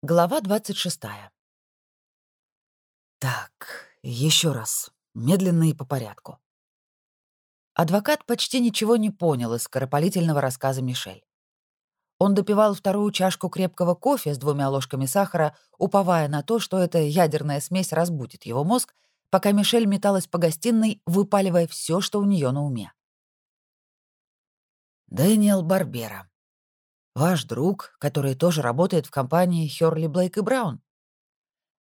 Глава 26. Так, еще раз, медленно и по порядку. Адвокат почти ничего не понял из скоропалительного рассказа Мишель. Он допивал вторую чашку крепкого кофе с двумя ложками сахара, уповая на то, что эта ядерная смесь разбудит его мозг, пока Мишель металась по гостиной, выпаливая все, что у нее на уме. Дэниел Барбера. Ваш друг, который тоже работает в компании Хёрли Блейк и Браун?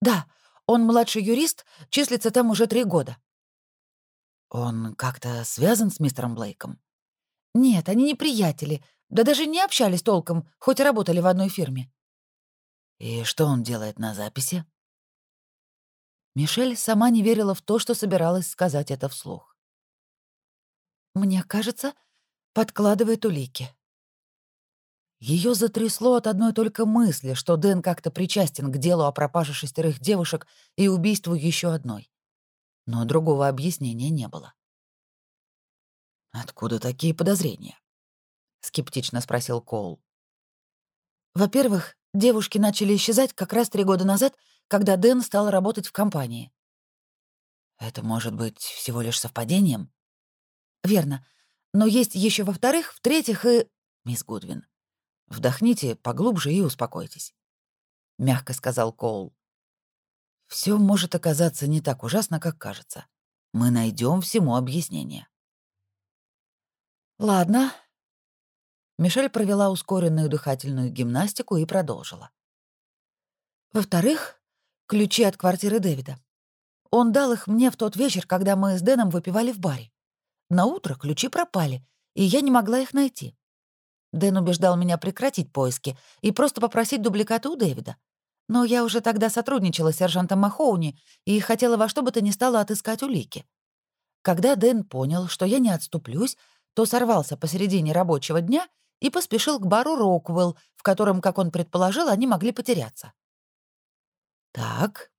Да, он младший юрист, числится там уже три года. Он как-то связан с мистером Блейком? Нет, они не приятели, да даже не общались толком, хоть и работали в одной фирме. И что он делает на записи? Мишель сама не верила в то, что собиралась сказать это вслух. «Мне кажется, подкладывает улики», ее затрясло от одной только мысли, что Дэн как-то причастен к делу о пропаже шестерых девушек и убийству еще одной. Но другого объяснения не было. «Откуда такие подозрения?» — скептично спросил Коул. «Во-первых, девушки начали исчезать как раз три года назад, когда Дэн стал работать в компании». «Это может быть всего лишь совпадением?» «Верно. Но есть еще во-вторых, в-третьих и...» «Мисс Гудвин, Вдохните поглубже и успокойтесь», — мягко сказал Коул. Все может оказаться не так ужасно, как кажется. Мы найдем всему объяснение. Ладно. Мишель провела ускоренную дыхательную гимнастику и продолжила. Во-вторых, ключи от квартиры Дэвида. Он дал их мне в тот вечер, когда мы с Дэном выпивали в баре. На утро ключи пропали, и я не могла их найти. Дэн убеждал меня прекратить поиски и просто попросить дубликаты у Дэвида. Но я уже тогда сотрудничала с сержантом Махоуни и хотела во что бы то ни стало отыскать улики. Когда Дэн понял, что я не отступлюсь, то сорвался посередине рабочего дня и поспешил к бару «Роквелл», в котором, как он предположил, они могли потеряться. «Так,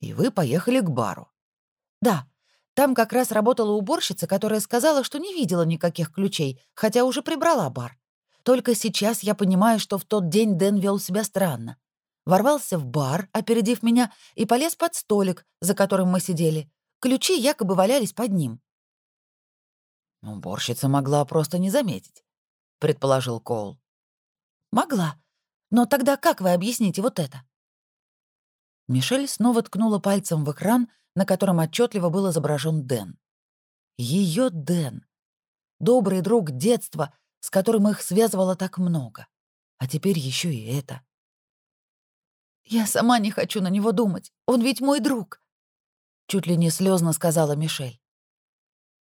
и вы поехали к бару?» «Да, там как раз работала уборщица, которая сказала, что не видела никаких ключей, хотя уже прибрала бар. Только сейчас я понимаю, что в тот день Дэн вел себя странно. Ворвался в бар, опередив меня, и полез под столик, за которым мы сидели. Ключи якобы валялись под ним. «Уборщица могла просто не заметить», — предположил Коул. «Могла. Но тогда как вы объясните вот это?» Мишель снова ткнула пальцем в экран, на котором отчетливо был изображен Дэн. Ее Дэн. Добрый друг детства, с которым их связывало так много. А теперь еще и это. «Я сама не хочу на него думать. Он ведь мой друг», — чуть ли не слезно сказала Мишель.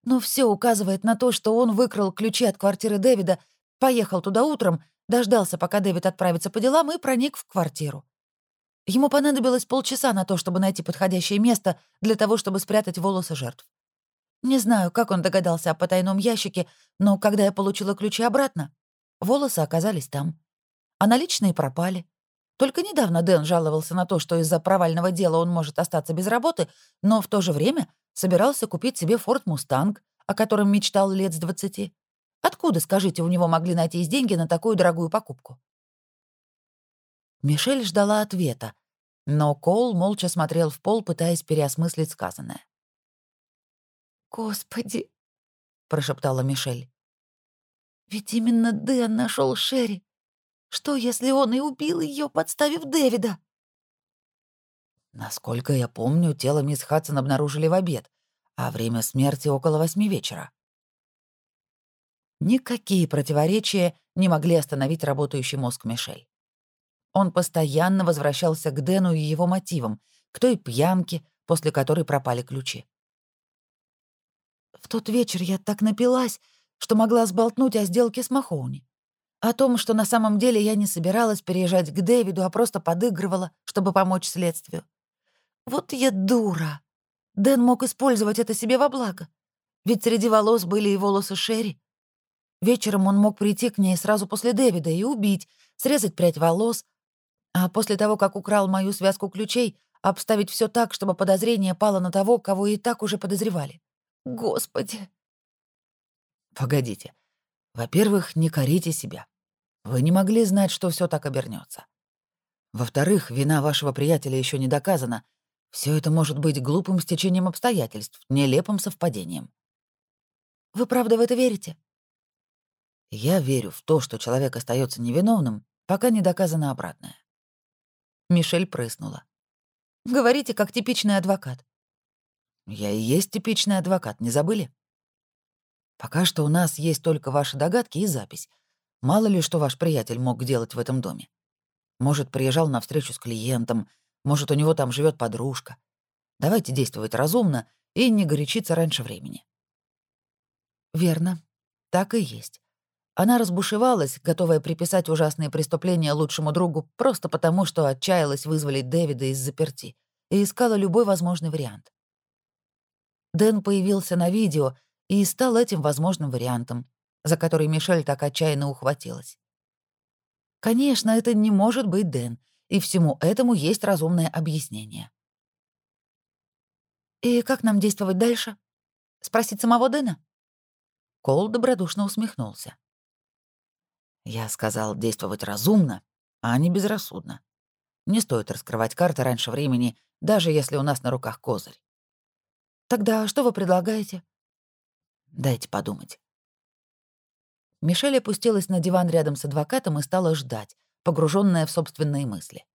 Но все указывает на то, что он выкрал ключи от квартиры Дэвида, поехал туда утром, дождался, пока Дэвид отправится по делам, и проник в квартиру. Ему понадобилось полчаса на то, чтобы найти подходящее место для того, чтобы спрятать волосы жертв. Не знаю, как он догадался о потайном ящике, но когда я получила ключи обратно, волосы оказались там. А наличные пропали. Только недавно Дэн жаловался на то, что из-за провального дела он может остаться без работы, но в то же время собирался купить себе Форд Мустанг, о котором мечтал лет с двадцати. Откуда, скажите, у него могли найтись деньги на такую дорогую покупку? Мишель ждала ответа, но Коул молча смотрел в пол, пытаясь переосмыслить сказанное. «Господи!» — прошептала Мишель. «Ведь именно Дэн нашел Шерри. Что, если он и убил ее, подставив Дэвида?» Насколько я помню, тело мисс Хадсон обнаружили в обед, а время смерти около восьми вечера. Никакие противоречия не могли остановить работающий мозг Мишель. Он постоянно возвращался к Дэну и его мотивам, к той пьянке, после которой пропали ключи. В тот вечер я так напилась, что могла сболтнуть о сделке с Махоуни. О том, что на самом деле я не собиралась переезжать к Дэвиду, а просто подыгрывала, чтобы помочь следствию. Вот я дура. Дэн мог использовать это себе во благо. Ведь среди волос были и волосы Шерри. Вечером он мог прийти к ней сразу после Дэвида и убить, срезать прядь волос, а после того, как украл мою связку ключей, обставить все так, чтобы подозрение пало на того, кого и так уже подозревали. Господи. Погодите. Во-первых, не корите себя. Вы не могли знать, что все так обернется. Во-вторых, вина вашего приятеля еще не доказана. Все это может быть глупым стечением обстоятельств, нелепым совпадением. Вы правда в это верите? Я верю в то, что человек остается невиновным, пока не доказано обратное. Мишель прыснула. Говорите, как типичный адвокат. Я и есть типичный адвокат, не забыли? Пока что у нас есть только ваши догадки и запись. Мало ли, что ваш приятель мог делать в этом доме. Может, приезжал на встречу с клиентом, может, у него там живет подружка. Давайте действовать разумно и не горячиться раньше времени. Верно. Так и есть. Она разбушевалась, готовая приписать ужасные преступления лучшему другу просто потому, что отчаялась вызволить Дэвида из заперти и искала любой возможный вариант. Дэн появился на видео и стал этим возможным вариантом, за который Мишель так отчаянно ухватилась. Конечно, это не может быть Дэн, и всему этому есть разумное объяснение. «И как нам действовать дальше? Спросить самого Дэна?» Кол добродушно усмехнулся. Я сказал действовать разумно, а не безрассудно. Не стоит раскрывать карты раньше времени, даже если у нас на руках козырь. Тогда что вы предлагаете? Дайте подумать. Мишель опустилась на диван рядом с адвокатом и стала ждать, погруженная в собственные мысли.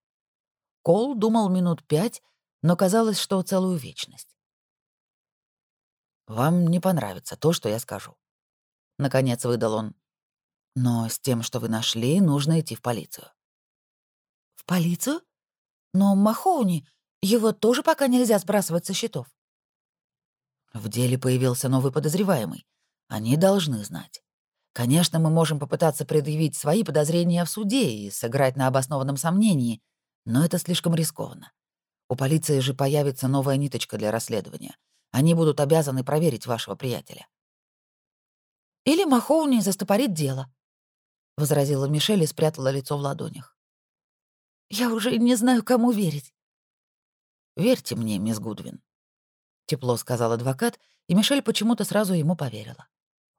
Кол думал минут пять, но казалось, что целую вечность. «Вам не понравится то, что я скажу», — наконец выдал он. Но с тем, что вы нашли, нужно идти в полицию. В полицию? Но Махоуни, его тоже пока нельзя сбрасывать со счетов. В деле появился новый подозреваемый. Они должны знать. Конечно, мы можем попытаться предъявить свои подозрения в суде и сыграть на обоснованном сомнении, но это слишком рискованно. У полиции же появится новая ниточка для расследования. Они будут обязаны проверить вашего приятеля. Или Махоуни застопорит дело, — возразила Мишель и спрятала лицо в ладонях. «Я уже не знаю, кому верить». «Верьте мне, мисс Гудвин», — тепло сказал адвокат, и Мишель почему-то сразу ему поверила.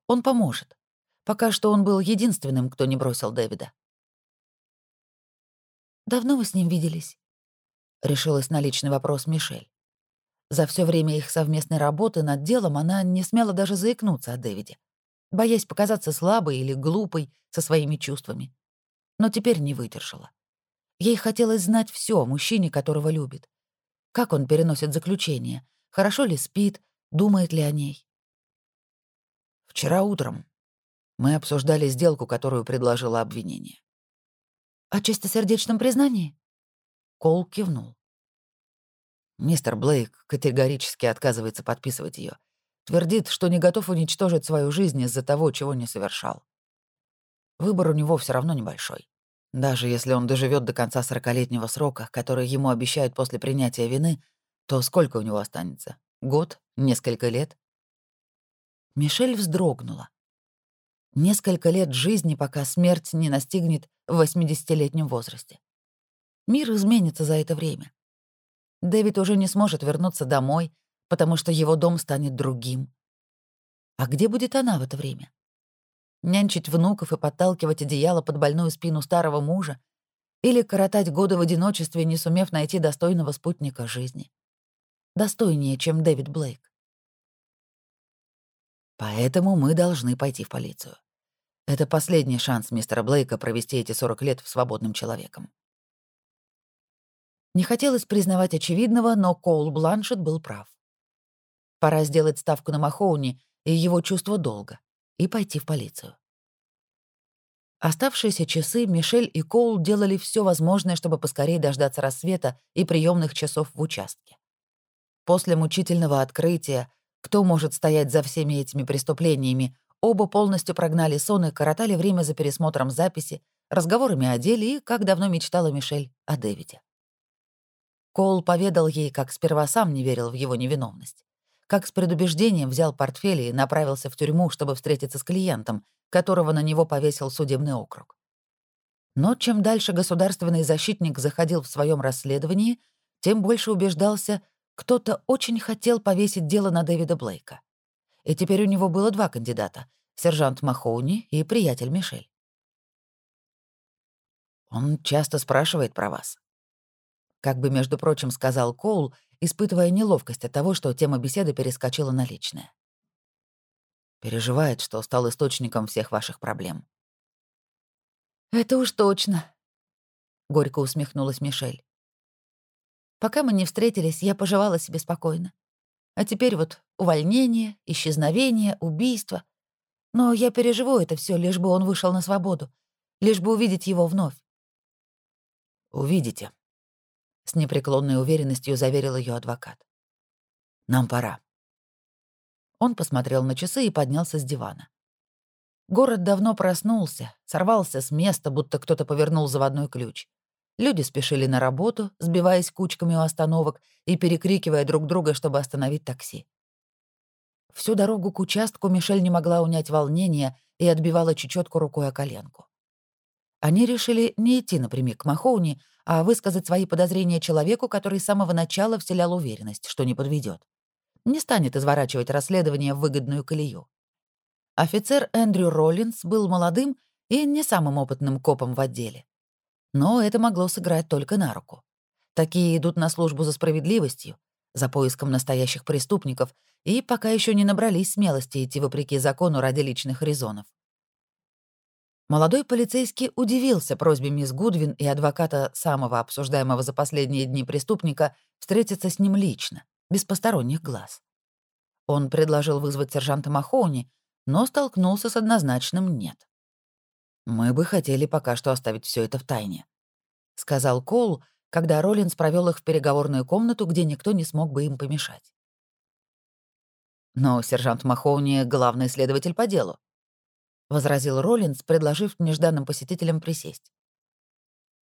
«Он поможет. Пока что он был единственным, кто не бросил Дэвида». «Давно вы с ним виделись?» — решилась на личный вопрос Мишель. За все время их совместной работы над делом она не смела даже заикнуться о Дэвиде боясь показаться слабой или глупой со своими чувствами. Но теперь не выдержала. Ей хотелось знать все о мужчине, которого любит. Как он переносит заключение, хорошо ли спит, думает ли о ней. Вчера утром мы обсуждали сделку, которую предложило обвинение. О чистосердечном признании? Кол кивнул. Мистер Блейк категорически отказывается подписывать ее. Твердит, что не готов уничтожить свою жизнь из-за того, чего не совершал. Выбор у него все равно небольшой. Даже если он доживет до конца сорокалетнего срока, который ему обещают после принятия вины, то сколько у него останется? Год? Несколько лет? Мишель вздрогнула. Несколько лет жизни, пока смерть не настигнет в 80-летнем возрасте. Мир изменится за это время. Дэвид уже не сможет вернуться домой, потому что его дом станет другим. А где будет она в это время? Нянчить внуков и подталкивать одеяло под больную спину старого мужа? Или коротать годы в одиночестве, не сумев найти достойного спутника жизни? Достойнее, чем Дэвид Блейк. Поэтому мы должны пойти в полицию. Это последний шанс мистера Блейка провести эти 40 лет свободным человеком. Не хотелось признавать очевидного, но Коул Бланшет был прав. Пора сделать ставку на Махоуни и его чувство долга и пойти в полицию. Оставшиеся часы Мишель и Коул делали все возможное, чтобы поскорее дождаться рассвета и приемных часов в участке. После мучительного открытия, кто может стоять за всеми этими преступлениями, оба полностью прогнали сон и коротали время за пересмотром записи, разговорами о деле и, как давно мечтала Мишель, о Дэвиде. Коул поведал ей, как сперва сам не верил в его невиновность как с предубеждением взял портфель и направился в тюрьму, чтобы встретиться с клиентом, которого на него повесил судебный округ. Но чем дальше государственный защитник заходил в своем расследовании, тем больше убеждался, кто-то очень хотел повесить дело на Дэвида Блейка. И теперь у него было два кандидата — сержант Махоуни и приятель Мишель. «Он часто спрашивает про вас», как бы, между прочим, сказал Коул, испытывая неловкость от того, что тема беседы перескочила на личное. Переживает, что стал источником всех ваших проблем. «Это уж точно», — горько усмехнулась Мишель. «Пока мы не встретились, я поживала себе спокойно. А теперь вот увольнение, исчезновение, убийство. Но я переживу это все, лишь бы он вышел на свободу, лишь бы увидеть его вновь. «Увидите», — с непреклонной уверенностью заверил ее адвокат. «Нам пора». Он посмотрел на часы и поднялся с дивана. Город давно проснулся, сорвался с места, будто кто-то повернул заводной ключ. Люди спешили на работу, сбиваясь кучками у остановок и перекрикивая друг друга, чтобы остановить такси. Всю дорогу к участку Мишель не могла унять волнение и отбивала чечетку рукой о коленку. Они решили не идти напрямик к Махоуни, а высказать свои подозрения человеку, который с самого начала вселял уверенность, что не подведет. Не станет изворачивать расследование в выгодную колею. Офицер Эндрю Роллинс был молодым и не самым опытным копом в отделе. Но это могло сыграть только на руку. Такие идут на службу за справедливостью, за поиском настоящих преступников, и пока еще не набрались смелости идти вопреки закону ради личных резонов. Молодой полицейский удивился просьбе мисс Гудвин и адвоката самого обсуждаемого за последние дни преступника встретиться с ним лично, без посторонних глаз. Он предложил вызвать сержанта Махоуни, но столкнулся с однозначным «нет». «Мы бы хотели пока что оставить все это в тайне», — сказал Коул, когда Роллинс провел их в переговорную комнату, где никто не смог бы им помешать. «Но сержант Махоуни — главный следователь по делу возразил Роллинс, предложив нежданным посетителям присесть.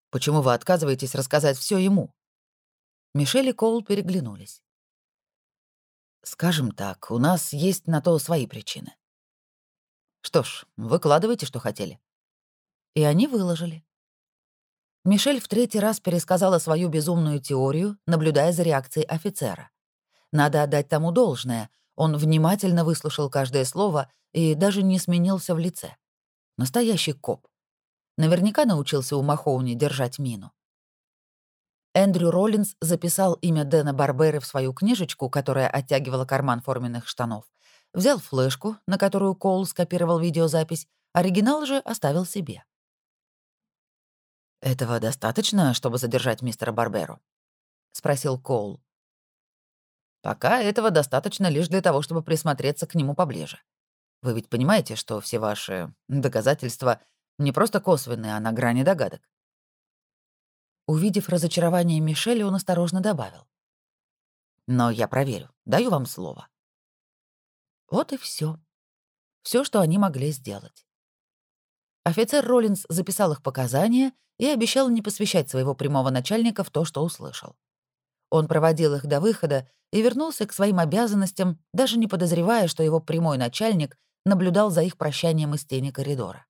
«Почему вы отказываетесь рассказать все ему?» Мишель и Коул переглянулись. «Скажем так, у нас есть на то свои причины». «Что ж, выкладывайте, что хотели». И они выложили. Мишель в третий раз пересказала свою безумную теорию, наблюдая за реакцией офицера. Надо отдать тому должное — он внимательно выслушал каждое слово и даже не сменился в лице. Настоящий коп. Наверняка научился у Махоуни держать мину. Эндрю Роллинс записал имя Дэна Барберы в свою книжечку, которая оттягивала карман форменных штанов, взял флешку, на которую Коул скопировал видеозапись, оригинал же оставил себе. «Этого достаточно, чтобы задержать мистера Барберу?» — спросил Коул. Пока этого достаточно лишь для того, чтобы присмотреться к нему поближе. Вы ведь понимаете, что все ваши доказательства не просто косвенные, а на грани догадок. Увидев разочарование Мишеля, он осторожно добавил. «Но я проверю. Даю вам слово». Вот и все. Все, что они могли сделать. Офицер Роллинс записал их показания и обещал не посвящать своего прямого начальника в то, что услышал. Он проводил их до выхода и вернулся к своим обязанностям, даже не подозревая, что его прямой начальник наблюдал за их прощанием из тени коридора.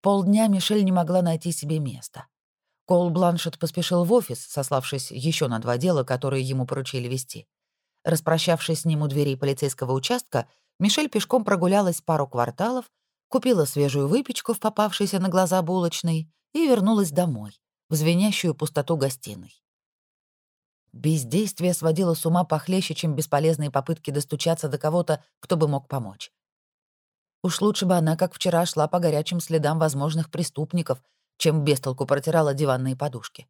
Полдня Мишель не могла найти себе места. Кол Бланшет поспешил в офис, сославшись еще на два дела, которые ему поручили вести. Распрощавшись с ним у дверей полицейского участка, Мишель пешком прогулялась пару кварталов, купила свежую выпечку в попавшейся на глаза булочной и вернулась домой, в звенящую пустоту гостиной. Бездействие сводило с ума похлеще, чем бесполезные попытки достучаться до кого-то, кто бы мог помочь. Уж лучше бы она, как вчера, шла по горячим следам возможных преступников, чем бестолку протирала диванные подушки.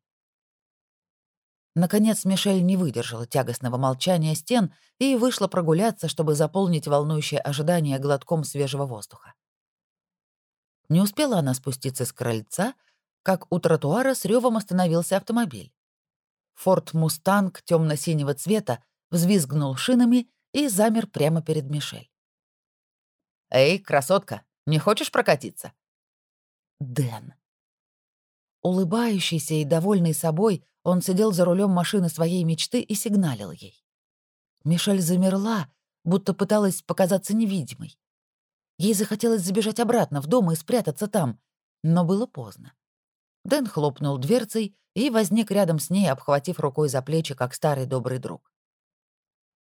Наконец Мишель не выдержала тягостного молчания стен и вышла прогуляться, чтобы заполнить волнующее ожидание глотком свежего воздуха. Не успела она спуститься с крыльца, как у тротуара с ревом остановился автомобиль. Форд Мустанг темно-синего цвета взвизгнул шинами и замер прямо перед Мишель. «Эй, красотка, не хочешь прокатиться?» Дэн. Улыбающийся и довольный собой, он сидел за рулем машины своей мечты и сигналил ей. Мишель замерла, будто пыталась показаться невидимой. Ей захотелось забежать обратно в дом и спрятаться там, но было поздно. Дэн хлопнул дверцей и возник рядом с ней, обхватив рукой за плечи, как старый добрый друг.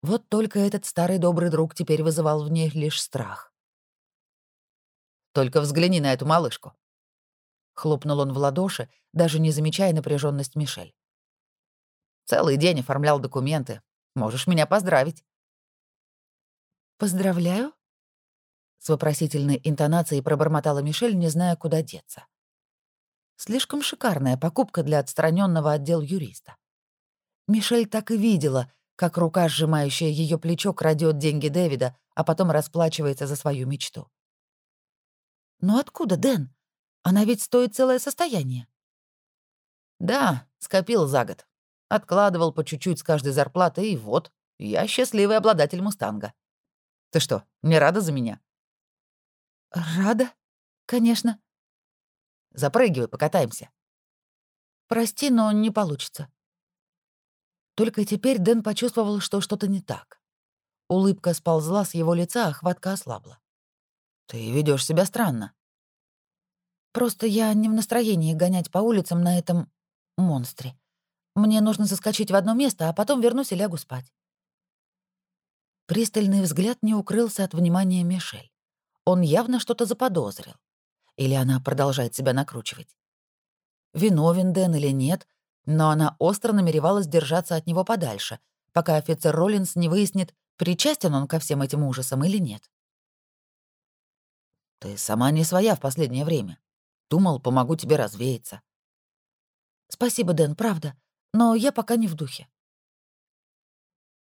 Вот только этот старый добрый друг теперь вызывал в ней лишь страх. «Только взгляни на эту малышку». Хлопнул он в ладоши, даже не замечая напряженность Мишель. «Целый день оформлял документы. Можешь меня поздравить». «Поздравляю?» С вопросительной интонацией пробормотала Мишель, не зная, куда деться. Слишком шикарная покупка для отстраненного отдел юриста. Мишель так и видела, как рука, сжимающая ее плечо, крадет деньги Дэвида, а потом расплачивается за свою мечту. «Но откуда, Дэн? Она ведь стоит целое состояние». «Да, скопил за год. Откладывал по чуть-чуть с каждой зарплаты, и вот, я счастливый обладатель «Мустанга». Ты что, не рада за меня?» «Рада? Конечно». «Запрыгивай, покатаемся». «Прости, но не получится». Только теперь Дэн почувствовал, что что-то не так. Улыбка сползла с его лица, а хватка ослабла. «Ты ведешь себя странно». «Просто я не в настроении гонять по улицам на этом монстре. Мне нужно заскочить в одно место, а потом вернусь и лягу спать». Пристальный взгляд не укрылся от внимания Мишель. Он явно что-то заподозрил. Или она продолжает себя накручивать. Виновен Дэн или нет, но она остро намеревалась держаться от него подальше, пока офицер Роллинс не выяснит, причастен он ко всем этим ужасам или нет. «Ты сама не своя в последнее время. Думал, помогу тебе развеяться». «Спасибо, Дэн, правда, но я пока не в духе».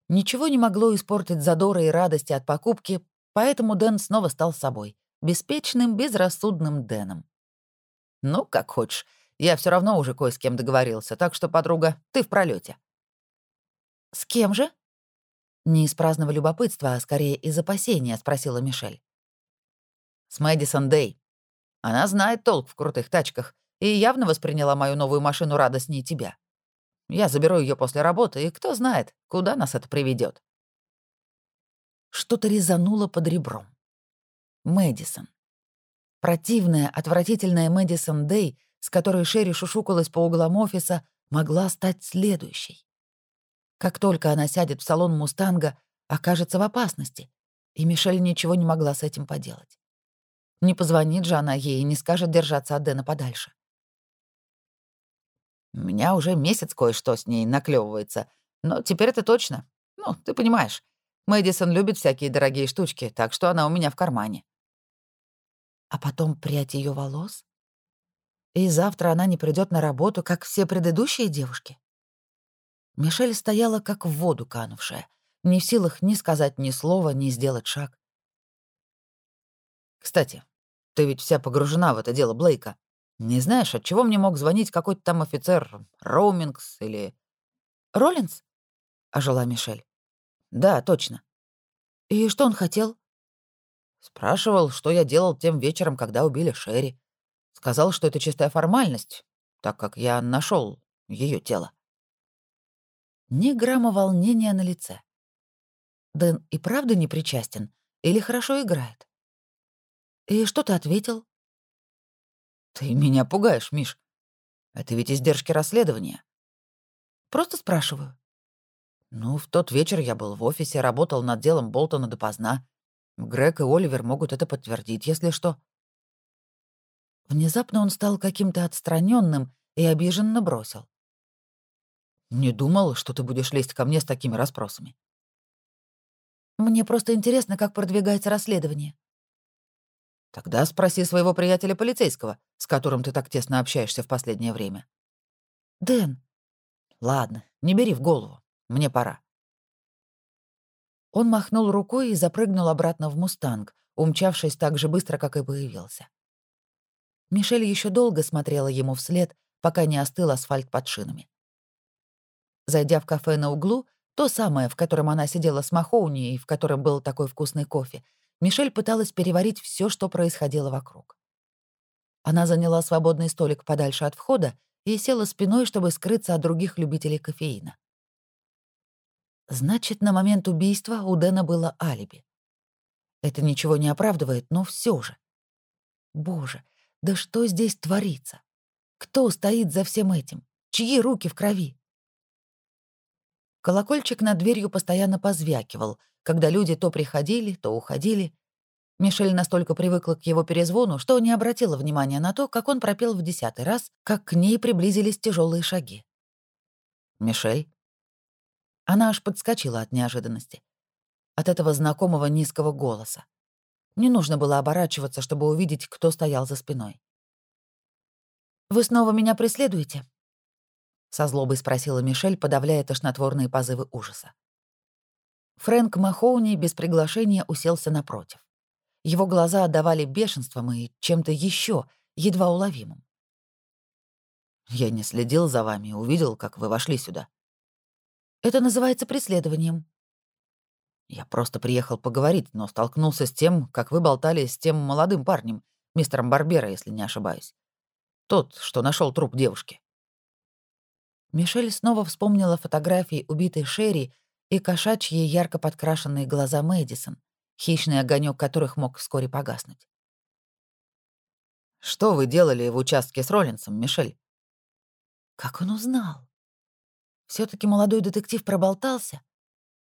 Ничего не могло испортить задора и радости от покупки, поэтому Дэн снова стал собой, беспечным, безрассудным Дэном. «Ну, как хочешь. Я все равно уже кое с кем договорился, так что, подруга, ты в пролете. «С кем же?» Не из праздного любопытства, а скорее из опасения, спросила Мишель. «С Мэдисон Дэй. Она знает толк в крутых тачках и явно восприняла мою новую машину радостнее тебя. Я заберу ее после работы, и кто знает, куда нас это приведет. Что-то резануло под ребром. Мэдисон. Противная, отвратительная Мэдисон Дэй с которой Шерри шушукалась по углам офиса, могла стать следующей. Как только она сядет в салон «Мустанга», окажется в опасности, и Мишель ничего не могла с этим поделать. Не позвонит же она ей и не скажет держаться от Дэна подальше. У меня уже месяц кое-что с ней наклевывается, но теперь это точно. Ну, ты понимаешь, Мэдисон любит всякие дорогие штучки, так что она у меня в кармане. А потом прядь ее волос? И завтра она не придет на работу, как все предыдущие девушки? Мишель стояла как в воду канувшая, не в силах ни сказать ни слова, ни сделать шаг. «Кстати, ты ведь вся погружена в это дело Блейка. Не знаешь, от чего мне мог звонить какой-то там офицер Роумингс или...» «Роллинс?» — ожила Мишель. «Да, точно». «И что он хотел?» Спрашивал, что я делал тем вечером, когда убили Шерри. Сказал, что это чистая формальность, так как я нашел ее тело. Ни грамма волнения на лице. Дэн и правда не причастен или хорошо играет? И что ты ответил? Ты меня пугаешь, Миш. Это ведь издержки расследования. Просто спрашиваю. Ну, в тот вечер я был в офисе, работал над делом Болтона допоздна. Грег и Оливер могут это подтвердить, если что. Внезапно он стал каким-то отстраненным и обиженно бросил. «Не думал, что ты будешь лезть ко мне с такими расспросами». «Мне просто интересно, как продвигается расследование». «Тогда спроси своего приятеля полицейского, с которым ты так тесно общаешься в последнее время». «Дэн». «Ладно, не бери в голову. Мне пора». Он махнул рукой и запрыгнул обратно в «Мустанг», умчавшись так же быстро, как и появился. Мишель еще долго смотрела ему вслед, пока не остыл асфальт под шинами. Зайдя в кафе на углу, то самое, в котором она сидела с Махоуни и в котором был такой вкусный кофе, Мишель пыталась переварить все, что происходило вокруг. Она заняла свободный столик подальше от входа и села спиной, чтобы скрыться от других любителей кофеина. Значит, на момент убийства у Дэна было алиби. Это ничего не оправдывает, но все же. Боже, да что здесь творится? Кто стоит за всем этим? Чьи руки в крови? Колокольчик над дверью постоянно позвякивал, когда люди то приходили, то уходили. Мишель настолько привыкла к его перезвону, что не обратила внимания на то, как он пропел в десятый раз, как к ней приблизились тяжелые шаги. «Мишель?» Она аж подскочила от неожиданности. От этого знакомого низкого голоса. Не нужно было оборачиваться, чтобы увидеть, кто стоял за спиной. «Вы снова меня преследуете?» Со злобой спросила Мишель, подавляя тошнотворные позывы ужаса. Фрэнк Махоуни без приглашения уселся напротив. Его глаза отдавали бешенством и чем-то еще едва уловимым. «Я не следил за вами, увидел, как вы вошли сюда». «Это называется преследованием». «Я просто приехал поговорить, но столкнулся с тем, как вы болтали с тем молодым парнем, мистером Барбера, если не ошибаюсь. Тот, что нашел труп девушки». Мишель снова вспомнила фотографии убитой Шерри и кошачьи ярко подкрашенные глаза Мэдисон, хищный огонек которых мог вскоре погаснуть. «Что вы делали в участке с Роллинсом, Мишель?» Как он узнал? все таки молодой детектив проболтался,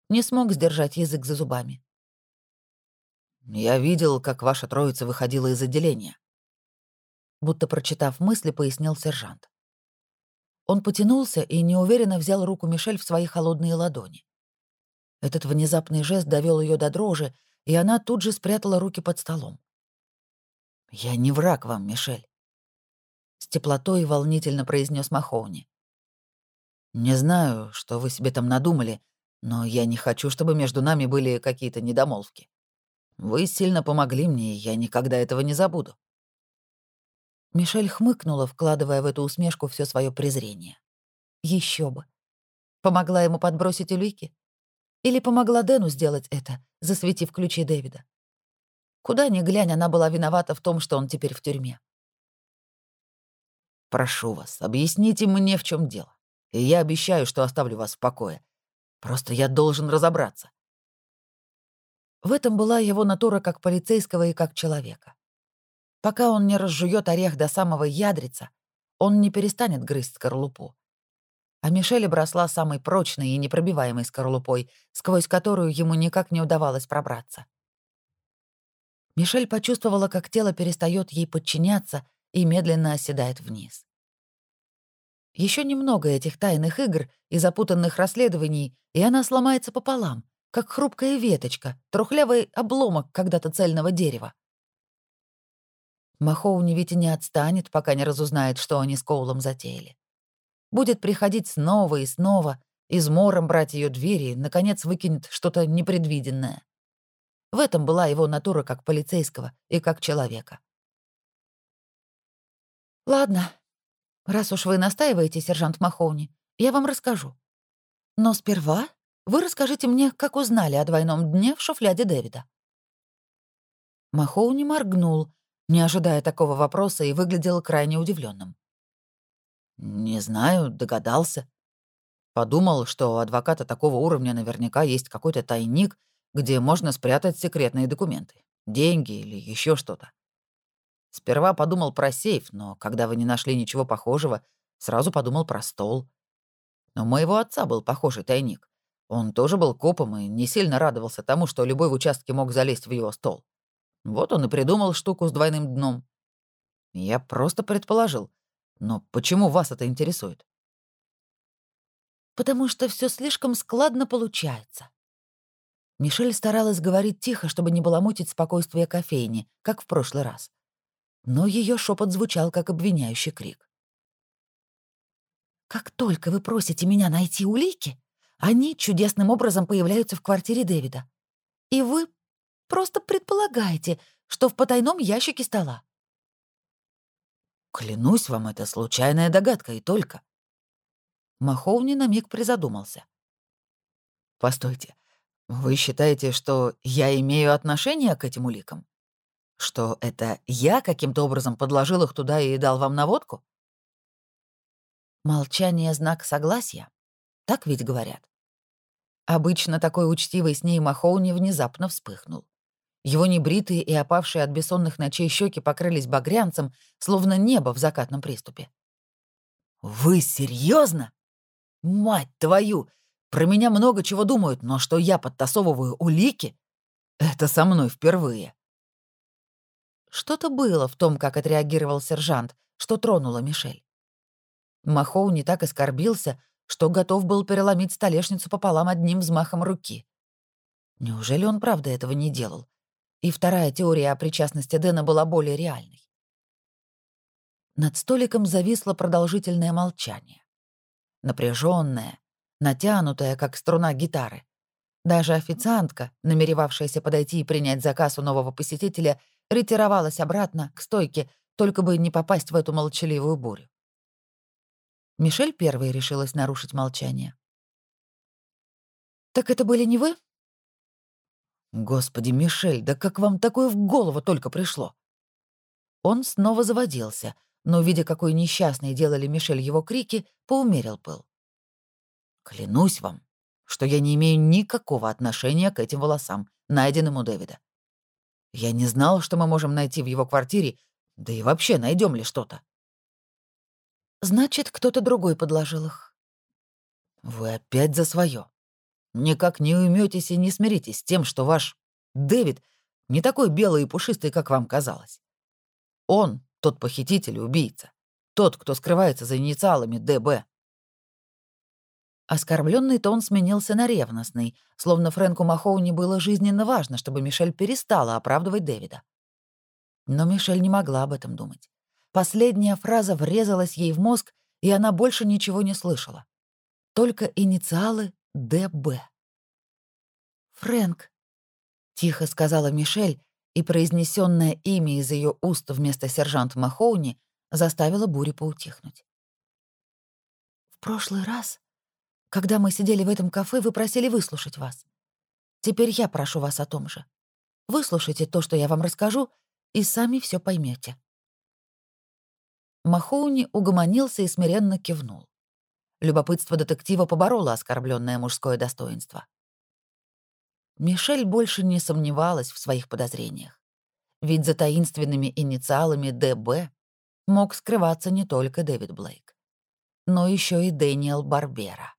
не смог сдержать язык за зубами. «Я видел, как ваша троица выходила из отделения», будто прочитав мысли, пояснил сержант. Он потянулся и неуверенно взял руку Мишель в свои холодные ладони. Этот внезапный жест довел ее до дрожи, и она тут же спрятала руки под столом. «Я не враг вам, Мишель», — с теплотой волнительно произнес Махоуни. «Не знаю, что вы себе там надумали, но я не хочу, чтобы между нами были какие-то недомолвки. Вы сильно помогли мне, и я никогда этого не забуду». Мишель хмыкнула, вкладывая в эту усмешку все свое презрение. Еще бы. Помогла ему подбросить улики? Или помогла Дэну сделать это, засветив ключи Дэвида? Куда ни глянь, она была виновата в том, что он теперь в тюрьме. «Прошу вас, объясните мне, в чем дело, и я обещаю, что оставлю вас в покое. Просто я должен разобраться». В этом была его натура как полицейского и как человека. Пока он не разжует орех до самого ядрица, он не перестанет грызть скорлупу. А Мишель обросла самой прочной и непробиваемой скорлупой, сквозь которую ему никак не удавалось пробраться. Мишель почувствовала, как тело перестает ей подчиняться и медленно оседает вниз. Еще немного этих тайных игр и запутанных расследований, и она сломается пополам, как хрупкая веточка, трухлявый обломок когда-то цельного дерева. Махоуни ведь и не отстанет, пока не разузнает, что они с Коулом затеяли. Будет приходить снова и снова, измором брать ее двери и, наконец, выкинет что-то непредвиденное. В этом была его натура как полицейского и как человека. «Ладно, раз уж вы настаиваете, сержант Махоуни, я вам расскажу. Но сперва вы расскажите мне, как узнали о двойном дне в шуфляде Дэвида». Махоуни моргнул, не ожидая такого вопроса, и выглядел крайне удивленным. «Не знаю, догадался. Подумал, что у адвоката такого уровня наверняка есть какой-то тайник, где можно спрятать секретные документы, деньги или еще что-то. Сперва подумал про сейф, но когда вы не нашли ничего похожего, сразу подумал про стол. Но моего отца был похожий тайник. Он тоже был копом и не сильно радовался тому, что любой в участке мог залезть в его стол. Вот он и придумал штуку с двойным дном. Я просто предположил, но почему вас это интересует? Потому что все слишком складно получается. Мишель старалась говорить тихо, чтобы не баламутить спокойствие кофейни, как в прошлый раз. Но ее шепот звучал, как обвиняющий крик. «Как только вы просите меня найти улики, они чудесным образом появляются в квартире Дэвида. И вы просто предполагаете, что в потайном ящике стола. Клянусь вам, это случайная догадка и только. Маховни на миг призадумался. Постойте, вы считаете, что я имею отношение к этим уликам? Что это я каким-то образом подложил их туда и дал вам наводку? Молчание — знак согласия. Так ведь говорят. Обычно такой учтивый с ней Махоуни внезапно вспыхнул. Его небритые и опавшие от бессонных ночей щеки покрылись багрянцем, словно небо в закатном приступе. «Вы серьезно? Мать твою! Про меня много чего думают, но что я подтасовываю улики? Это со мной впервые. Что-то было в том, как отреагировал сержант, что тронуло Мишель. Махоу не так оскорбился, что готов был переломить столешницу пополам одним взмахом руки. Неужели он правда этого не делал? И вторая теория о причастности Дэна была более реальной. Над столиком зависло продолжительное молчание. Напряженное, натянутое, как струна гитары. Даже официантка, намеревавшаяся подойти и принять заказ у нового посетителя, ретировалась обратно к стойке, только бы не попасть в эту молчаливую бурю. Мишель первой решилась нарушить молчание. «Так это были не вы?» «Господи, Мишель, да как вам такое в голову только пришло?» Он снова заводился, но, видя, какой несчастной делали Мишель его крики, поумерил пыл. «Клянусь вам, что я не имею никакого отношения к этим волосам, найденным у Дэвида. Я не знал, что мы можем найти в его квартире, да и вообще найдем ли что-то». «Значит, кто-то другой подложил их». «Вы опять за свое никак не уйметесь и не смиритесь с тем, что ваш Дэвид не такой белый и пушистый, как вам казалось. Он — тот похититель и убийца, тот, кто скрывается за инициалами ДБ. Оскорбленный тон сменился на ревностный, словно Фрэнку Махоуни было жизненно важно, чтобы Мишель перестала оправдывать Дэвида. Но Мишель не могла об этом думать. Последняя фраза врезалась ей в мозг, и она больше ничего не слышала. Только инициалы Д.Б. «Фрэнк», — тихо сказала Мишель, и произнесенное имя из ее уст вместо сержанта Махоуни заставило бурю поутихнуть. «В прошлый раз, когда мы сидели в этом кафе, вы просили выслушать вас. Теперь я прошу вас о том же. Выслушайте то, что я вам расскажу, и сами все поймете. Махоуни угомонился и смиренно кивнул. Любопытство детектива побороло оскорбленное мужское достоинство. Мишель больше не сомневалась в своих подозрениях. Ведь за таинственными инициалами ДБ мог скрываться не только Дэвид Блейк, но еще и Дэниел Барбера.